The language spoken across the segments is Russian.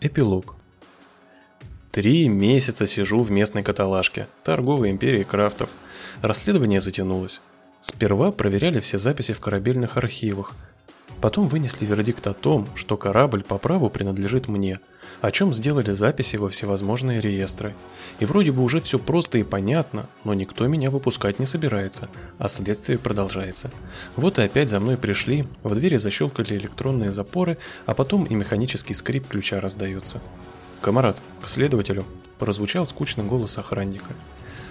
Эпилог. Три месяца сижу в местной каталажке, торговой империи крафтов. Расследование затянулось. Сперва проверяли все записи в корабельных архивах. Потом вынесли вердикт о том, что корабль по праву принадлежит мне, о чем сделали записи во всевозможные реестры. И вроде бы уже все просто и понятно, но никто меня выпускать не собирается, а следствие продолжается. Вот и опять за мной пришли, в двери защелкали электронные запоры, а потом и механический скрип ключа раздается. «Камарат, к следователю!» – прозвучал скучный голос охранника.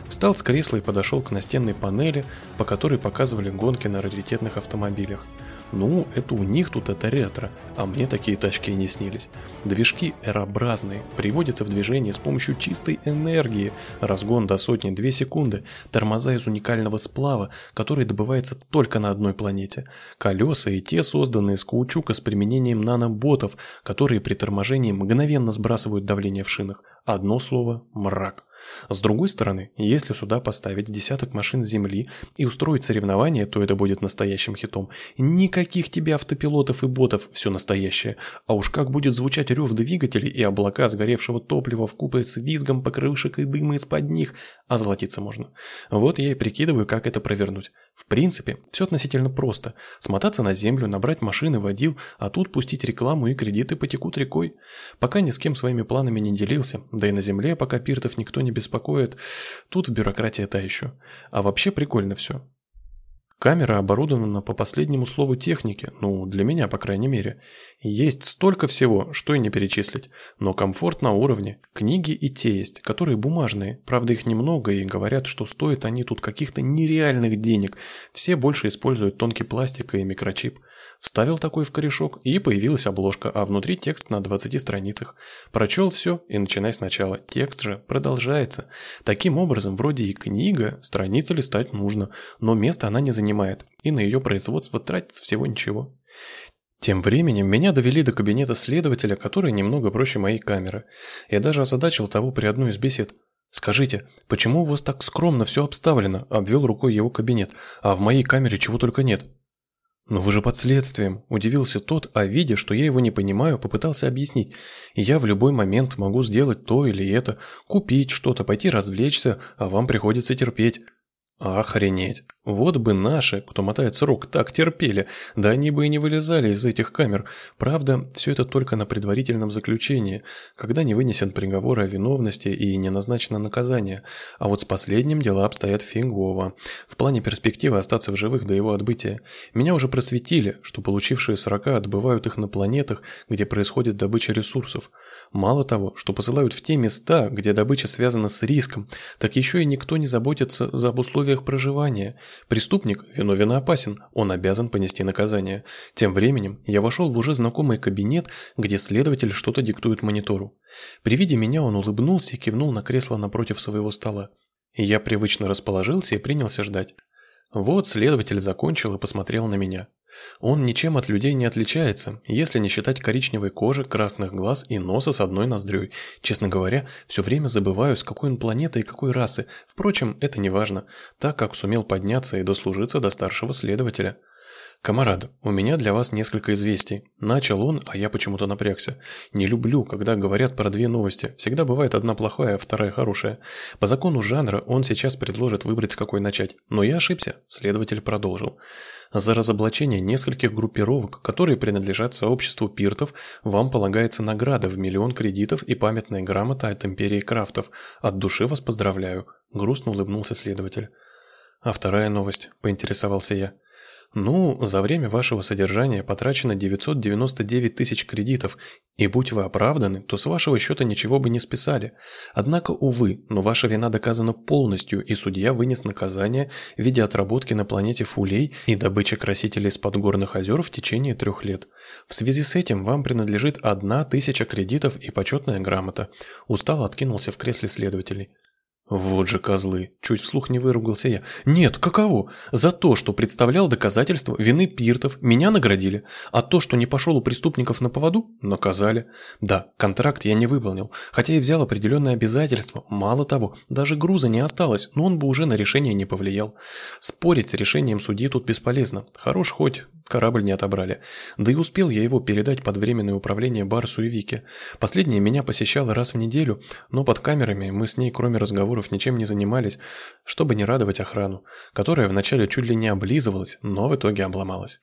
Встал с кресла и подошел к настенной панели, по которой показывали гонки на раритетных автомобилях. Ну, это у них тут это ретро, а мне такие тачки и не снились. Движки эрообразные, приводятся в движение с помощью чистой энергии, разгон до сотни 2 секунды, тормоза из уникального сплава, который добывается только на одной планете, колеса и те созданные из каучука с применением наноботов, которые при торможении мгновенно сбрасывают давление в шинах. Одно слово – мрак. С другой стороны, если сюда поставить десяток машин с земли и устроить соревнование, то это будет настоящим хитом. Никаких тебе автопилотов и ботов, все настоящее. А уж как будет звучать рев двигателей и облака сгоревшего топлива в купе с визгом покрышек и дыма из-под них, а золотиться можно. Вот я и прикидываю, как это провернуть. В принципе, все относительно просто. Смотаться на землю, набрать машины, водил, а тут пустить рекламу и кредиты потекут рекой. Пока ни с кем своими планами не делился, да и на земле пока пиртов никто не беспокоит, тут в бюрократии та еще. А вообще прикольно все. Камера оборудована по последнему слову техники, ну, для меня, по крайней мере. Есть столько всего, что и не перечислить, но комфорт на уровне. Книги и те есть, которые бумажные, правда их немного и говорят, что стоят они тут каких-то нереальных денег. Все больше используют тонкий пластик и микрочип. Вставил такой в корешок, и появилась обложка, а внутри текст на 20 страницах. Прочел все и начинай сначала. Текст же продолжается. Таким образом, вроде и книга, страницы листать нужно, но места она не занимает, и на ее производство тратится всего ничего. Тем временем меня довели до кабинета следователя, который немного проще моей камеры. Я даже озадачил того при одной из бесед. «Скажите, почему у вас так скромно все обставлено?» – обвел рукой его кабинет. «А в моей камере чего только нет». «Но вы же под следствием», – удивился тот, а видя, что я его не понимаю, попытался объяснить. «Я в любой момент могу сделать то или это, купить что-то, пойти развлечься, а вам приходится терпеть». Охренеть. Вот бы наши, кто мотает срок, так терпели, да они бы и не вылезали из этих камер. Правда, все это только на предварительном заключении, когда не вынесен приговор о виновности и не назначено наказание. А вот с последним дела обстоят фигово. В плане перспективы остаться в живых до его отбытия. Меня уже просветили, что получившие срока отбывают их на планетах, где происходит добыча ресурсов. Мало того, что посылают в те места, где добыча связана с риском, так еще и никто не заботится за об условиях проживания. Преступник виновен и опасен, он обязан понести наказание. Тем временем я вошел в уже знакомый кабинет, где следователь что-то диктует монитору. При виде меня он улыбнулся и кивнул на кресло напротив своего стола. Я привычно расположился и принялся ждать. Вот следователь закончил и посмотрел на меня. Он ничем от людей не отличается, если не считать коричневой кожи, красных глаз и носа с одной ноздрёй. Честно говоря, все время забываю, с какой он планеты и какой расы. Впрочем, это не важно, так как сумел подняться и дослужиться до старшего следователя. «Камарад, у меня для вас несколько известий». Начал он, а я почему-то напрягся. Не люблю, когда говорят про две новости. Всегда бывает одна плохая, а вторая хорошая. По закону жанра он сейчас предложит выбрать, с какой начать. Но я ошибся. Следователь продолжил. За разоблачение нескольких группировок, которые принадлежат сообществу пиртов, вам полагается награда в миллион кредитов и памятная грамота от Империи Крафтов. От души вас поздравляю. Грустно улыбнулся следователь. А вторая новость, поинтересовался я. Ну, за время вашего содержания потрачено 999 тысяч кредитов, и будь вы оправданы, то с вашего счета ничего бы не списали. Однако, увы, но ваша вина доказана полностью, и судья вынес наказание в виде отработки на планете Фулей и добычи красителей из подгорных озер в течение трех лет. В связи с этим вам принадлежит одна тысяча кредитов и почетная грамота. Устало откинулся в кресле следователей. Вот же козлы, чуть вслух не выругался я. Нет, каково? За то, что представлял доказательства вины пиртов, меня наградили, а то, что не пошел у преступников на поводу, наказали. Да, контракт я не выполнил, хотя и взял определенные обязательства. Мало того, даже груза не осталось, но он бы уже на решение не повлиял. Спорить с решением судьи тут бесполезно. Хорош хоть корабль не отобрали. Да и успел я его передать под временное управление Барсу и Вике. Последняя меня посещала раз в неделю, но под камерами мы с ней, кроме разговоров, ничем не занимались, чтобы не радовать охрану, которая вначале чуть ли не облизывалась, но в итоге обломалась.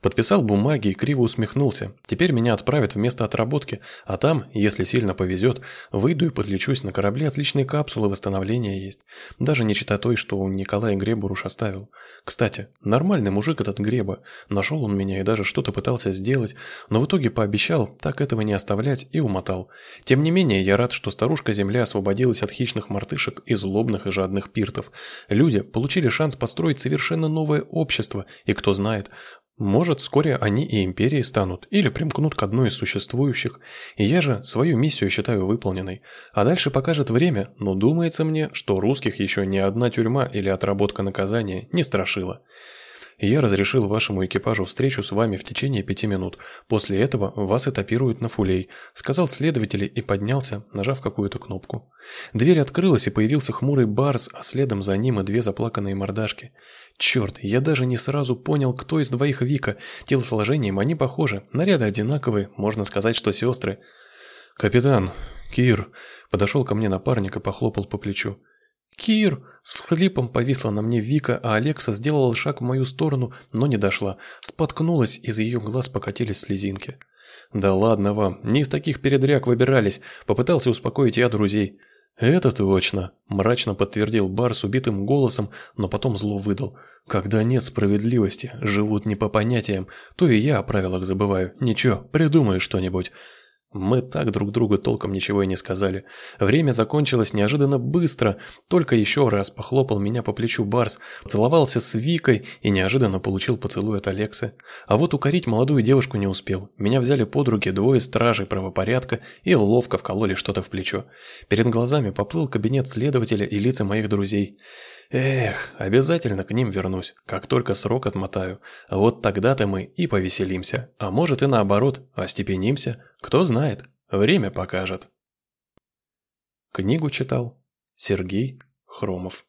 Подписал бумаги и криво усмехнулся. Теперь меня отправят в место отработки, а там, если сильно повезет, выйду и подлечусь на корабле отличные капсулы восстановления есть. Даже не читая той, что у Николая Гребуруш оставил. Кстати, нормальный мужик этот Греба. Нашел он меня и даже что-то пытался сделать, но в итоге пообещал так этого не оставлять и умотал. Тем не менее, я рад, что старушка-земля освободилась от хищных мартышек и злобных и жадных пиртов. Люди получили шанс построить совершенно новое общество, и кто знает, может, вскоре они и империей станут, или примкнут к одной из существующих, и я же свою миссию считаю выполненной. А дальше покажет время, но думается мне, что русских еще ни одна тюрьма или отработка наказания не страшила. Я разрешил вашему экипажу встречу с вами в течение пяти минут. После этого вас этапируют на фулей», — сказал следователь и поднялся, нажав какую-то кнопку. Дверь открылась, и появился хмурый Барс, а следом за ним и две заплаканные мордашки. Черт, я даже не сразу понял, кто из двоих Вика. Телосложением они похожи, наряды одинаковые, можно сказать, что сестры. «Капитан, Кир», — подошел ко мне напарник и похлопал по плечу. «Кир!» – с всхлипом повисла на мне Вика, а Алекса сделала шаг в мою сторону, но не дошла. Споткнулась, из ее глаз покатились слезинки. «Да ладно вам, не из таких передряг выбирались», – попытался успокоить я друзей. «Это точно», – мрачно подтвердил Бар с убитым голосом, но потом зло выдал. «Когда нет справедливости, живут не по понятиям, то и я о правилах забываю. Ничего, придумаю что-нибудь». Мы так друг другу толком ничего и не сказали. Время закончилось неожиданно быстро. Только еще раз похлопал меня по плечу Барс, целовался с Викой и неожиданно получил поцелуй от Алексы. А вот укорить молодую девушку не успел. Меня взяли под руки двое стражей правопорядка и ловко вкололи что-то в плечо. Перед глазами поплыл кабинет следователя и лица моих друзей. Эх, обязательно к ним вернусь, как только срок отмотаю. Вот тогда-то мы и повеселимся. А может и наоборот, остепенимся. Кто знает, время покажет. Книгу читал Сергей Хромов.